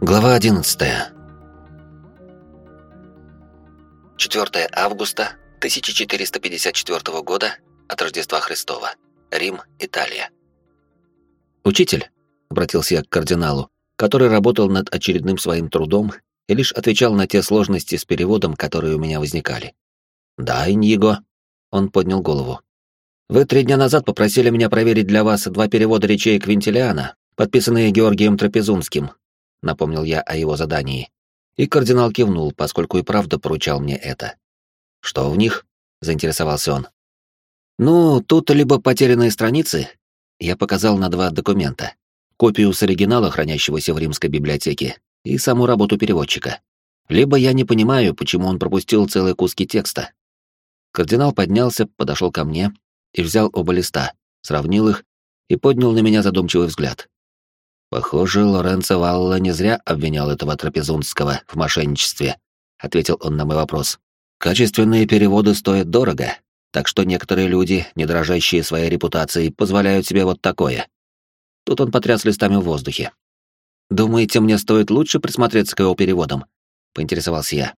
Глава 11. 4 августа 1454 года от Рождества Христова. Рим, Италия. «Учитель», — обратился я к кардиналу, который работал над очередным своим трудом и лишь отвечал на те сложности с переводом, которые у меня возникали. «Да, Иньего», — он поднял голову. «Вы три дня назад попросили меня проверить для вас два перевода речей Квинтилиана, подписанные Георгием Трапезунским, напомнил я о его задании. И кардинал кивнул, поскольку и правда поручал мне это. Что в них? заинтересовался он. Ну, тут либо потерянные страницы, я показал на два документа. Копию с оригинала, хранящегося в римской библиотеке, и саму работу переводчика. Либо я не понимаю, почему он пропустил целые куски текста. Кардинал поднялся, подошел ко мне и взял оба листа, сравнил их и поднял на меня задумчивый взгляд. Похоже, Лоренцо Валла не зря обвинял этого трапезунского в мошенничестве, ответил он на мой вопрос. Качественные переводы стоят дорого, так что некоторые люди, не дрожащие своей репутацией, позволяют себе вот такое. Тут он потряс листами в воздухе. «Думаете, мне стоит лучше присмотреться к его переводам?» — поинтересовался я.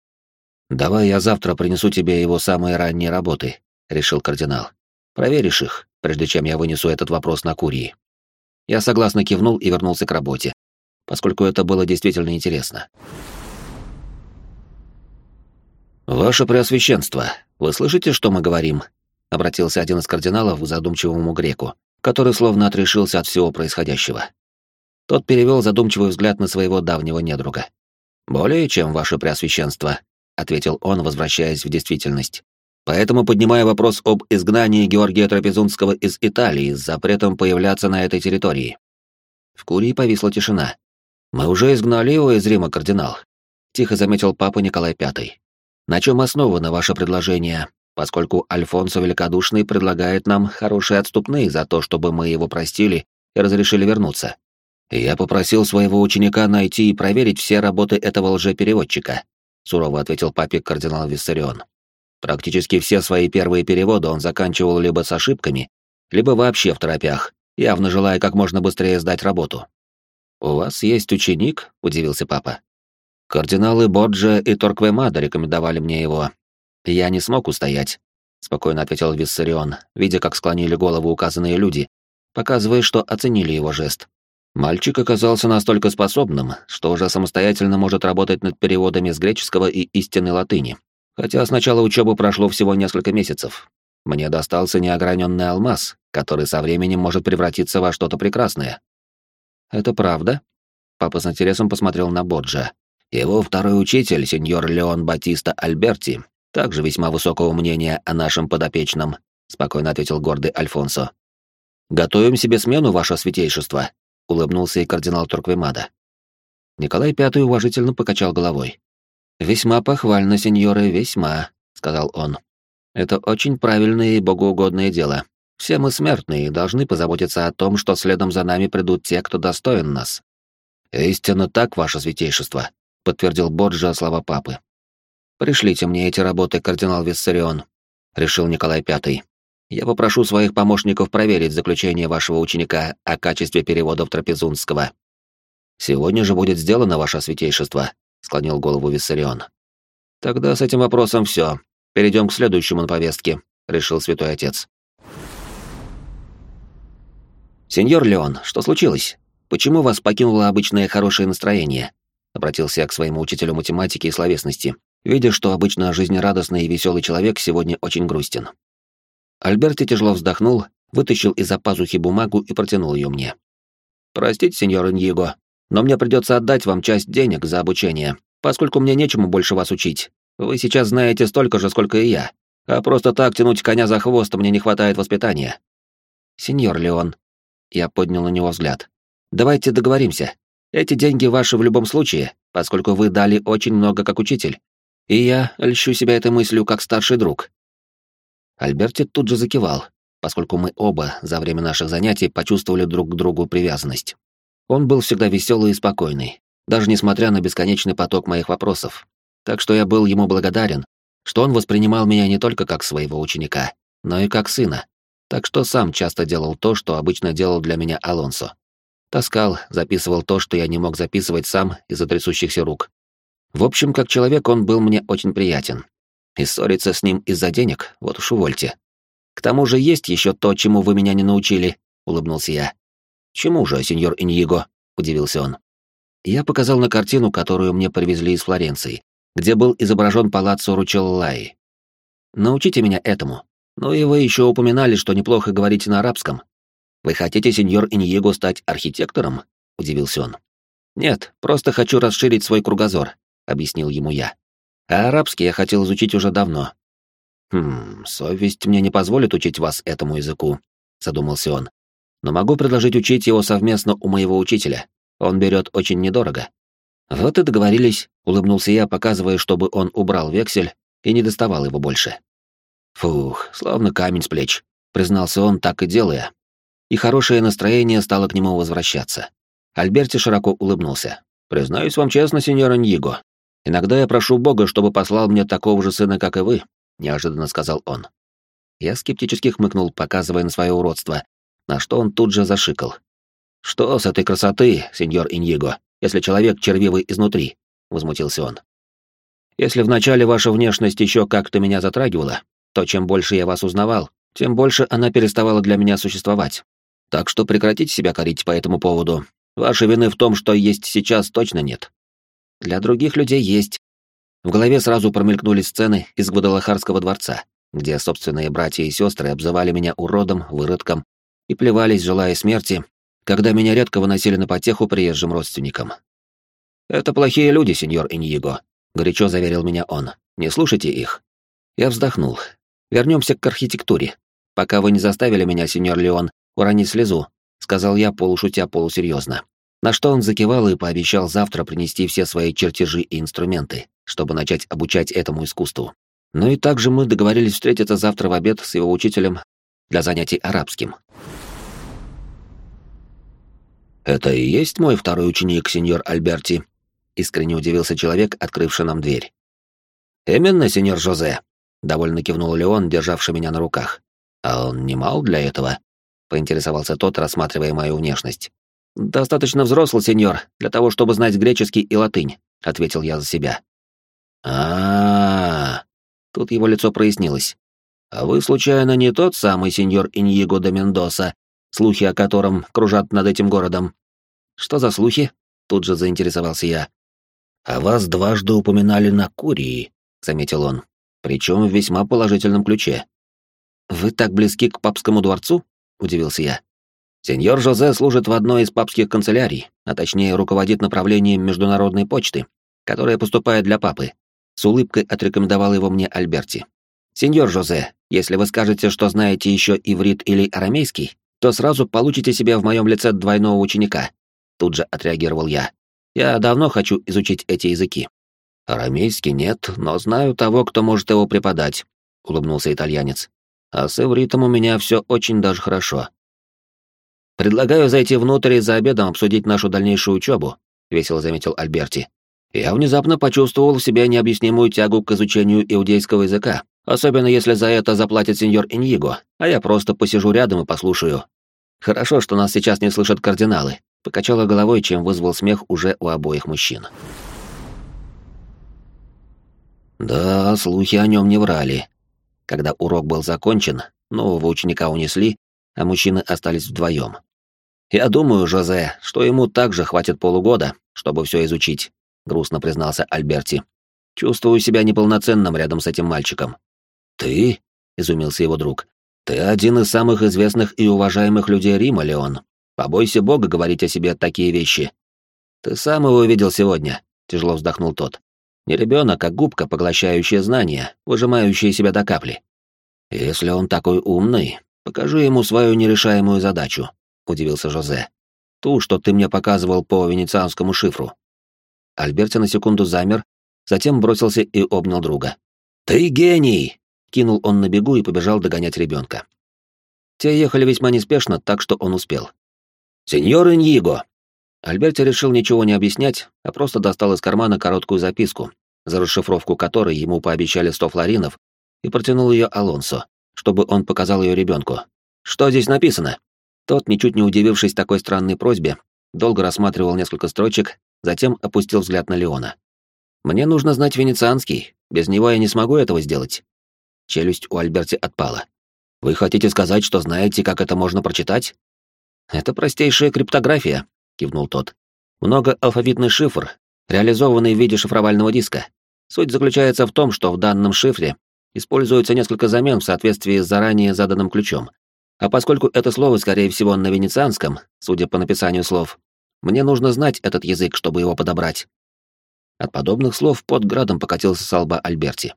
«Давай я завтра принесу тебе его самые ранние работы», — решил кардинал. «Проверишь их, прежде чем я вынесу этот вопрос на Курии». Я согласно кивнул и вернулся к работе, поскольку это было действительно интересно. «Ваше Преосвященство, вы слышите, что мы говорим?» — обратился один из кардиналов к задумчивому греку, который словно отрешился от всего происходящего. Тот перевел задумчивый взгляд на своего давнего недруга. «Более чем, Ваше Преосвященство», — ответил он, возвращаясь в действительность. Поэтому поднимаю вопрос об изгнании Георгия Трапезунского из Италии с запретом появляться на этой территории. В Курии повисла тишина. «Мы уже изгнали его из Рима, кардинал», — тихо заметил папа Николай V. «На чем основано ваше предложение, поскольку Альфонсо Великодушный предлагает нам хорошие отступные за то, чтобы мы его простили и разрешили вернуться. Я попросил своего ученика найти и проверить все работы этого лжепереводчика», — сурово ответил папе кардинал Виссарион. Практически все свои первые переводы он заканчивал либо с ошибками, либо вообще в торопях, явно желая как можно быстрее сдать работу. «У вас есть ученик?» — удивился папа. «Кардиналы Боджа и Торквемада рекомендовали мне его. Я не смог устоять», — спокойно ответил Виссарион, видя, как склонили голову указанные люди, показывая, что оценили его жест. Мальчик оказался настолько способным, что уже самостоятельно может работать над переводами с греческого и истинной латыни, Хотя с начала учебы прошло всего несколько месяцев. Мне достался неограненный алмаз, который со временем может превратиться во что-то прекрасное. Это правда? Папа с интересом посмотрел на Боджа. Его второй учитель, сеньор Леон Батиста Альберти, также весьма высокого мнения о нашем подопечном, спокойно ответил гордый Альфонсо. Готовим себе смену, ваше святейшество, улыбнулся и кардинал Турквемада. Николай Пятый уважительно покачал головой. «Весьма похвально, сеньоры, весьма», — сказал он. «Это очень правильное и богоугодное дело. Все мы смертные и должны позаботиться о том, что следом за нами придут те, кто достоин нас». «Истинно так, ваше святейшество», — подтвердил Боджа слова папы. «Пришлите мне эти работы, кардинал Виссарион», — решил Николай Пятый. «Я попрошу своих помощников проверить заключение вашего ученика о качестве переводов трапезунского. Сегодня же будет сделано, ваше святейшество», — склонил голову Виссарион. «Тогда с этим вопросом все. Перейдем к следующему на повестке», — решил святой отец. «Сеньор Леон, что случилось? Почему вас покинуло обычное хорошее настроение?» — обратился я к своему учителю математики и словесности, видя, что обычно жизнерадостный и веселый человек сегодня очень грустен. Альберти тяжело вздохнул, вытащил из-за пазухи бумагу и протянул ее мне. «Простите, сеньор Иньего, но мне придется отдать вам часть денег за обучение, поскольку мне нечему больше вас учить. Вы сейчас знаете столько же, сколько и я. А просто так тянуть коня за хвост мне не хватает воспитания. Сеньор Леон, я поднял на него взгляд. Давайте договоримся. Эти деньги ваши в любом случае, поскольку вы дали очень много как учитель. И я льщу себя этой мыслью как старший друг. Альберти тут же закивал, поскольку мы оба за время наших занятий почувствовали друг к другу привязанность. Он был всегда веселый и спокойный, даже несмотря на бесконечный поток моих вопросов. Так что я был ему благодарен, что он воспринимал меня не только как своего ученика, но и как сына. Так что сам часто делал то, что обычно делал для меня Алонсо. Таскал, записывал то, что я не мог записывать сам из-за трясущихся рук. В общем, как человек он был мне очень приятен. И ссориться с ним из-за денег, вот уж увольте. К тому же есть еще то, чему вы меня не научили, улыбнулся я. Чему же, сеньор Иньего? удивился он. Я показал на картину, которую мне привезли из Флоренции, где был изображен палаццо Ручеллаи. Научите меня этому. Ну и вы еще упоминали, что неплохо говорите на арабском. Вы хотите, сеньор Иньего, стать архитектором? удивился он. Нет, просто хочу расширить свой кругозор, объяснил ему я. А арабский я хотел изучить уже давно. Хм, совесть мне не позволит учить вас этому языку, задумался он. Но могу предложить учить его совместно у моего учителя. Он берет очень недорого. Вот и договорились, улыбнулся я, показывая, чтобы он убрал вексель и не доставал его больше. Фух, словно камень с плеч, признался он, так и делая. И хорошее настроение стало к нему возвращаться. Альберти широко улыбнулся. «Признаюсь вам честно, сеньор Ньиго, иногда я прошу Бога, чтобы послал мне такого же сына, как и вы», — неожиданно сказал он. Я скептически хмыкнул, показывая на свое уродство, на что он тут же зашикал. «Что с этой красоты, сеньор Иньего, если человек червивый изнутри?» — возмутился он. «Если вначале ваша внешность еще как-то меня затрагивала, то чем больше я вас узнавал, тем больше она переставала для меня существовать. Так что прекратите себя корить по этому поводу. Вашей вины в том, что есть сейчас, точно нет. Для других людей есть. В голове сразу промелькнули сцены из Гвадалахарского дворца, где собственные братья и сестры обзывали меня уродом, выродком и плевались, желая смерти, когда меня редко выносили на потеху приезжим родственникам. «Это плохие люди, сеньор Иньего», — горячо заверил меня он. «Не слушайте их». Я вздохнул. Вернемся к архитектуре. Пока вы не заставили меня, сеньор Леон, уронить слезу, сказал я полушутя полусерьезно. На что он закивал и пообещал завтра принести все свои чертежи и инструменты, чтобы начать обучать этому искусству. Ну и также мы договорились встретиться завтра в обед с его учителем для занятий арабским. «Это и есть мой второй ученик, сеньор Альберти?» — искренне удивился человек, открывший нам дверь. «Именно, сеньор Жозе», — довольно кивнул Леон, державший меня на руках. «А он не мал для этого?» — поинтересовался тот, рассматривая мою внешность. «Достаточно взрослый, сеньор, для того, чтобы знать греческий и латынь», — ответил я за себя. а, -а, -а Тут его лицо прояснилось. «А вы, случайно, не тот самый сеньор Иньего де Мендоса, слухи о котором кружат над этим городом?» «Что за слухи?» — тут же заинтересовался я. «А вас дважды упоминали на Курии», — заметил он, причем в весьма положительном ключе. «Вы так близки к папскому дворцу?» — удивился я. Сеньор Жозе служит в одной из папских канцелярий, а точнее руководит направлением международной почты, которая поступает для папы. С улыбкой отрекомендовал его мне Альберти. «Сеньор Жозе, если вы скажете, что знаете еще иврит или арамейский, то сразу получите себе в моем лице двойного ученика», — тут же отреагировал я. «Я давно хочу изучить эти языки». «Арамейский нет, но знаю того, кто может его преподать», — улыбнулся итальянец. «А с ивритом у меня все очень даже хорошо. «Предлагаю зайти внутрь и за обедом обсудить нашу дальнейшую учебу», — весело заметил Альберти. «Я внезапно почувствовал в себе необъяснимую тягу к изучению иудейского языка, особенно если за это заплатит сеньор Иньего, а я просто посижу рядом и послушаю. Хорошо, что нас сейчас не слышат кардиналы», — покачала головой, чем вызвал смех уже у обоих мужчин. Да, слухи о нем не врали. Когда урок был закончен, нового ученика унесли, а мужчины остались вдвоем. «Я думаю, Жозе, что ему также хватит полугода, чтобы все изучить», — грустно признался Альберти. «Чувствую себя неполноценным рядом с этим мальчиком». «Ты?» — изумился его друг. «Ты один из самых известных и уважаемых людей Рима, Леон. Побойся Бога говорить о себе такие вещи». «Ты сам его видел сегодня», — тяжело вздохнул тот. «Не ребенок, а губка, поглощающая знания, выжимающая себя до капли». «Если он такой умный, покажи ему свою нерешаемую задачу», удивился Жозе. «Ту, что ты мне показывал по венецианскому шифру». Альберти на секунду замер, затем бросился и обнял друга. «Ты гений!» — кинул он на бегу и побежал догонять ребенка. Те ехали весьма неспешно, так что он успел. «Сеньор Иньиго!» Альберти решил ничего не объяснять, а просто достал из кармана короткую записку, за расшифровку которой ему пообещали сто флоринов, и протянул ее Алонсо, чтобы он показал ее ребенку. «Что здесь написано?» Тот, ничуть не удивившись такой странной просьбе, долго рассматривал несколько строчек, затем опустил взгляд на Леона. «Мне нужно знать венецианский, без него я не смогу этого сделать». Челюсть у Альберти отпала. «Вы хотите сказать, что знаете, как это можно прочитать?» «Это простейшая криптография», — кивнул тот. «Многоалфавитный шифр, реализованный в виде шифровального диска. Суть заключается в том, что в данном шифре используется несколько замен в соответствии с заранее заданным ключом. А поскольку это слово, скорее всего, на венецианском, судя по написанию слов, мне нужно знать этот язык, чтобы его подобрать. От подобных слов под градом покатился с лба Альберти.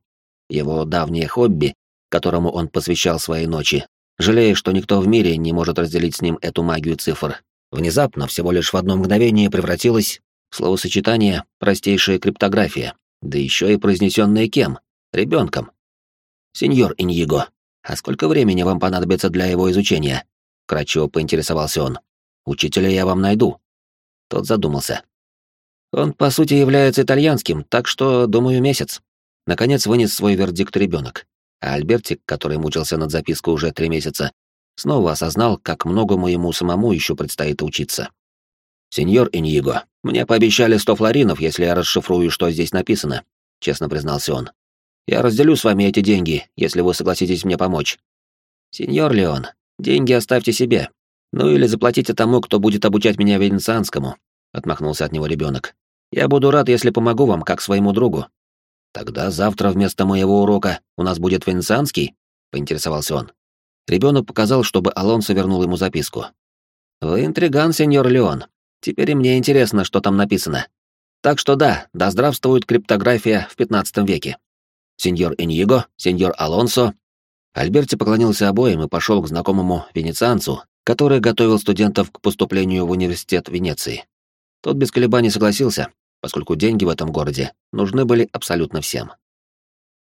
Его давнее хобби, которому он посвящал свои ночи, жалея, что никто в мире не может разделить с ним эту магию цифр, внезапно, всего лишь в одно мгновение, превратилось в словосочетание «простейшая криптография», да еще и произнесенное кем? Ребенком. «Сеньор Иньего, «А сколько времени вам понадобится для его изучения?» — кратчево поинтересовался он. «Учителя я вам найду». Тот задумался. «Он, по сути, является итальянским, так что, думаю, месяц». Наконец вынес свой вердикт ребенок, а Альбертик, который мучился над запиской уже три месяца, снова осознал, как многому ему самому еще предстоит учиться. «Сеньор Иньего, мне пообещали сто флоринов, если я расшифрую, что здесь написано», — честно признался он. Я разделю с вами эти деньги, если вы согласитесь мне помочь. Сеньор Леон, деньги оставьте себе. Ну или заплатите тому, кто будет обучать меня венецианскому, отмахнулся от него ребенок. Я буду рад, если помогу вам, как своему другу. Тогда завтра вместо моего урока у нас будет венецианский? поинтересовался он. Ребенок показал, чтобы Алонсо вернул ему записку. Вы интриган, сеньор Леон. Теперь и мне интересно, что там написано. Так что да, да здравствует криптография в 15 веке сеньор Иньего, сеньор Алонсо. Альберти поклонился обоим и пошел к знакомому венецианцу, который готовил студентов к поступлению в университет Венеции. Тот без колебаний согласился, поскольку деньги в этом городе нужны были абсолютно всем.